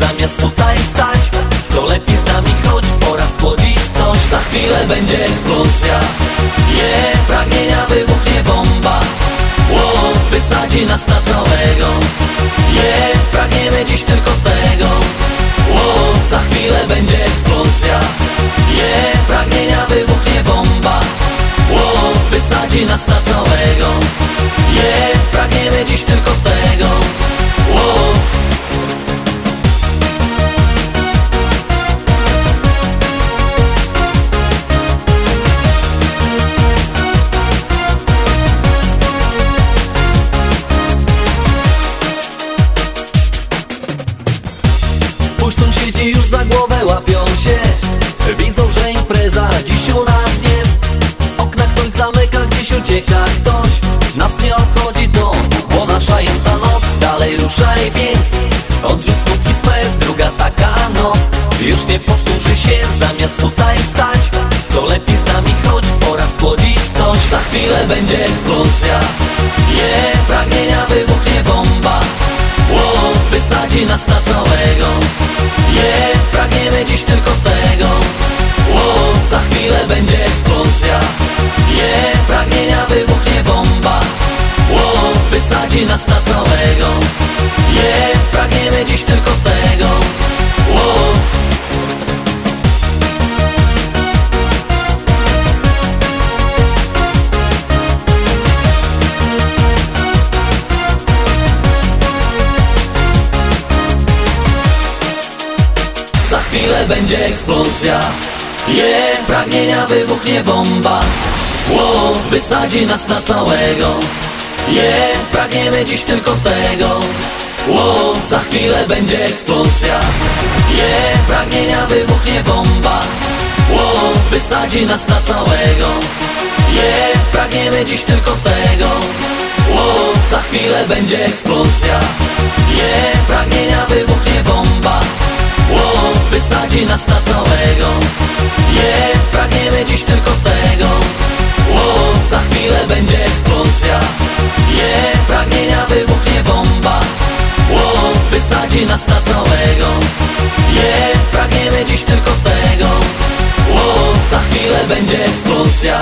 Zamiast tutaj stać To lepiej z nami chodź Pora schłodzić coś. Za chwilę będzie eksplozja. Yeah, pragnienia wybuchnie bomba. Wow, wysadzi nas na całego. Yeah, pragniemy dziś tylko tego. Wow, za chwilę będzie eksplozja. Yeah, pragnienia wybuchnie bomba. Wow, wysadzi nas na całego. Yeah, pragniemy Spójrz sąsiedzi już za głowę łapią się. Widzą, że impreza dziś u nas jest. Okna ktoś zamyka, gdzieś ucieka ktoś. Nas nie obchodzi to, bo nasza jest ta noc. Dalej ruszaj więc, odrzuć smutki smer Druga taka noc, już nie powtórzy się Zamiast tutaj stać, to lepiej z nami chodź Pora schłodzić coś, za chwilę będzie eksplozja chwilę będzie eksplozja. Yeah, pragnienia wybuchnie bomba. Wow, wysadzi nas na całego. Yeah, pragniemy dziś tylko tego. Wow Za chwilę będzie eksplozja Yeah, pragnienia wybuchnie bomba. Wow, wysadzi nas na całego. Yeah, pragniemy dziś tylko tego. Wow, za chwilę będzie eksplozja. Yeah, pragnienia wybuchnie bomba. Wow, wysadzi nas na całego. Yeah, pragniemy dziś tylko tego. Wow, za chwilę będzie eksplozja. Yeah, pragnienia wybuchnie bomba. Wow, wysadzi nas na całego Yeah, pragniemy dziś tylko tego. Wow, za chwilę będzie eksplozja. Yeah, pragnienia wybuchnie bomba. Wow, wysadzi nas na całego. Yeah, pragniemy dziś tylko tego. Wow, za chwilę będzie eksplozja